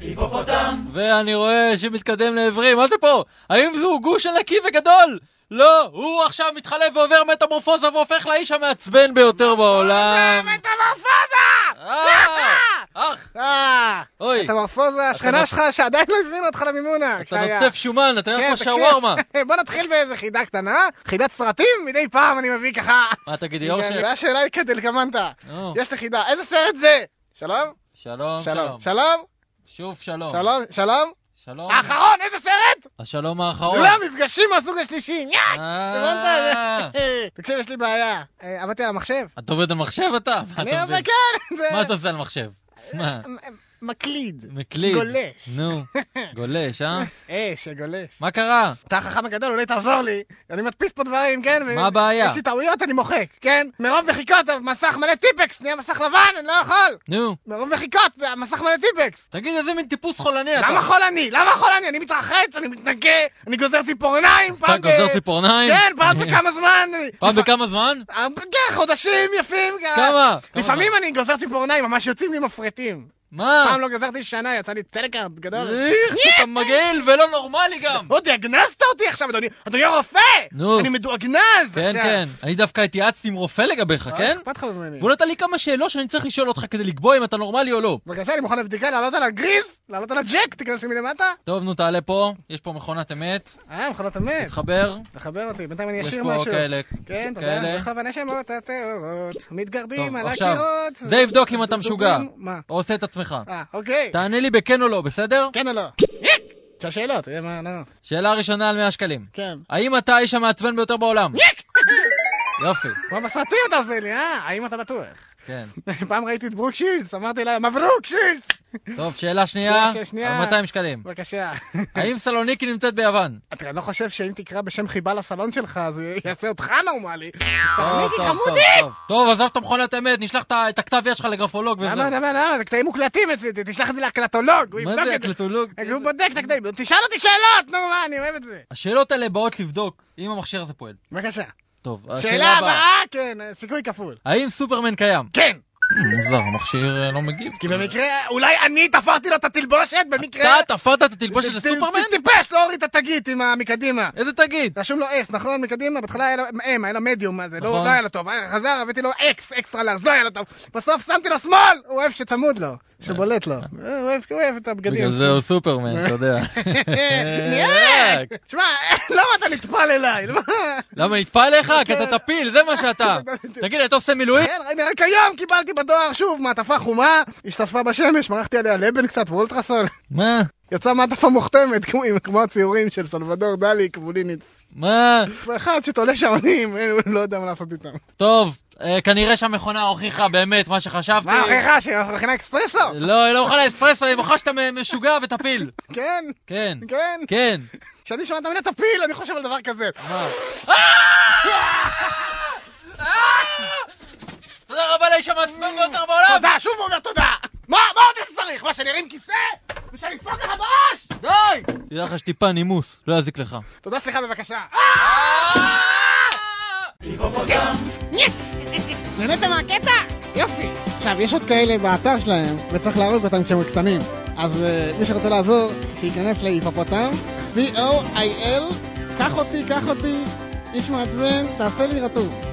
היפופוטם! ואני רואה שמתקדם לעברי, מה זה פה? האם זהו גוש ענקי וגדול? לא, הוא עכשיו מתחלף ועובר מטמורפוזה והופך לאיש המעצבן ביותר בעולם. מטמורפוזה! אה, אח, אה, אוי, מטמורפוזה, השכנה שלך שעדיין לא הזמינה אותך למימונה. אתה נוטף שומן, אתה יודע כן, כמו. שווארמה. בוא נתחיל באיזה חידה קטנה, חידת סרטים, מדי פעם אני מביא ככה. מה תגידי, אורשק? והשאלה היא כדלקמנטה. נו, יש לי חידה, איזה סרט זה? שלום? שלום, שלום. שלום. שוב שלום. שלום? שלום? שלום. האחרון, איזה סרט? השלום האחרון. לא, מפגשים מהסוג השלישי. יא! אה, הבנת? תקשיב, יש לי בעיה. אה, עבדתי על המחשב. אתה עובד על מחשב אתה? אני עובד? כן. מה אתה עושה על מחשב? מה? מקליד. מקליד. גולש. נו, גולש, אה? אה, שגולש. מה קרה? אתה החכם הגדול, אולי תעזור לי. אני מדפיס פה דברים, כן? מה הבעיה? יש לי טעויות, אני מוחק, כן? מרוב מחיקות, המסך מלא טיפקס, נהיה מסך לבן, אני לא יכול. נו, מרוב מחיקות, המסך מלא טיפקס. תגיד איזה מין טיפוס חולני אתה. למה חולני? למה חולני? אני מתרחץ, אני מתנקה, אני גוזר ציפורניים, אתה. גוזר ציפורניים? כן, פעם בכמה זמן. פעם בכמה זמן? אה, כן, חודשים יפים. כמה לפעמים אני גוזר ציפורניים, ממש יוצאים לי מפרטים. מה? פעם לא גזרתי שנה, יצא לי טלקארט גדול. איך אתה מגעיל ולא נורמלי גם. עוד הגנזת אותי עכשיו, אדוני, אדוני הרופא! נו. אני מדואגנז! כן. כן. אני דווקא התייעצתי עם רופא לגביך, כן? אכפת לך ממני? והוא נתן לי כמה שאלות שאני צריך לשאול אותך כדי לקבוע אם אתה נורמלי או לא. בבקשה, אני מוכן לבדיקה, לעלות על הגריז, לעלות על הג'ק, תיכנס לי מלמטה. טוב, נו, תעלה פה, יש פה מכונת אמת, אה, מכונות אמת. תחבר, תחבר אותי, בינתיים אני יש אשאיר פה משהו. כאלה. כן, תודה. כאלה. רחוב הנשמות הטהורות, מתגרדים טוב, על עכשיו, הקירות. זה יבדוק אם אתה משוגע. מה? או עושה את עצמך. אה, אוקיי. תענה לי בכן או לא, בסדר? כן או לא? עכשיו שאלות, אה, מה. שאלה ראשונה על 100 שקלים. כן. האם אתה האיש המעצבן ביותר בעולם? יופי, כמו בסרטים אתה עושה לי, אה? האם אתה בטוח? כן. פעם ראיתי את ברוק שילס, אמרתי לה, מברוק שילס! טוב, שאלה שנייה, שאלה שנייה. על 200 שקלים. בבקשה. האם סלוניקי נמצאת ביוון? אתה לא חושב שאם תקרא בשם חיבה לסלון שלך, הוא יעשה אותך נורמלי. סלוניקי חמודי! טוב. עזוב את המכונת אמת, נשלח את הכתב יד שלך לגרפולוג וזהו. למה, למה, למה? זה קטעים מוקלטים אצלי, תשלח את זה להקלטולוג, מה זה זה. הקלטולוג? הוא בודק את הקטעים, תשאל אותי שאלות, נו מה, אני אוהב את זה. השאלות האלה באות לבדוק אם המכשיר הזה פועל. בבקשה. טוב, שאלה השאלה הבאה. הבאה, כן, סיכוי כפול. האם סופרמן קיים? כן, מוזר, המכשיר אה, לא מגיב. כי במקרה, אולי אני תפרתי לו את התלבושת, במקרה... אתה תפרת את התלבושת לסופרמן? טיפש, לא הוריד את התגית מקדימה. איזה תגיד? רשום לו אס, נכון? מקדימה, בהתחלה היה לו אם, היה לו מדיום, זה, לא נכון. לא היה לו טוב. היה- חזר, הבאתי לו אקס, אקסטרה לארז, לא היה לו טוב. בסוף שמתי לו שמאל, הוא אוהב שצמוד לו, שבולט לו. הוא אוהב- את הבגדים. בגלל זה הוא סופרמן, אתה יודע. תשמע, למה אתה נטפל אליי? למה? נטפל אליך? כי אתה טפיל, זה מה שאתה. תגיד, אתה עושה מילואים? כן, רק היום קיבלתי בדואר שוב מעטפה חומה, השתספה בשמש, מרחתי עליה לבן קצת ואולטרסול. מה? יצאה מעטפה מוכתמת, כמו- כמו הציורים של סלבדור דלי, קבוליניץ. מה? ואחד שתולה שעונים, אה, הוא לא יודע מה לעשות איתם. טוב, אה, כנראה שהמכונה הוכיחה באמת מה שחשבתי. מה, הוכיחה שמכינה אקספרסו? לא, היא לא מוכנה אספרסו, היא מוכנה שאתה משוגע וטפיל. כן, כן, כן. כן. כשאני שומע את המילה טפיל, אני חושב על דבר כזה. תודה רבה לאיש המעצבן ביותר בעולם! תודה, שוב הוא אומר תודה! מה, מה עוד אתה צריך? מה, שאני ארים כיסא? ושאני אדפוק לך בראש? די! תדע לך שטיפה נימוס, לא יזיק לך. תודה, סליחה בבקשה. היפופוטם! נהנית מהקטע? יופי. עכשיו, יש עוד כאלה באתר שלהם, וצריך להרוג אותם כשהם קטנים. אז אה, מי שרוצה לעזור, שייכנס להיפופוטם, V-O-I-L, קח אותי, קח אותי, איש מעצבן, תעשה לי רטוב.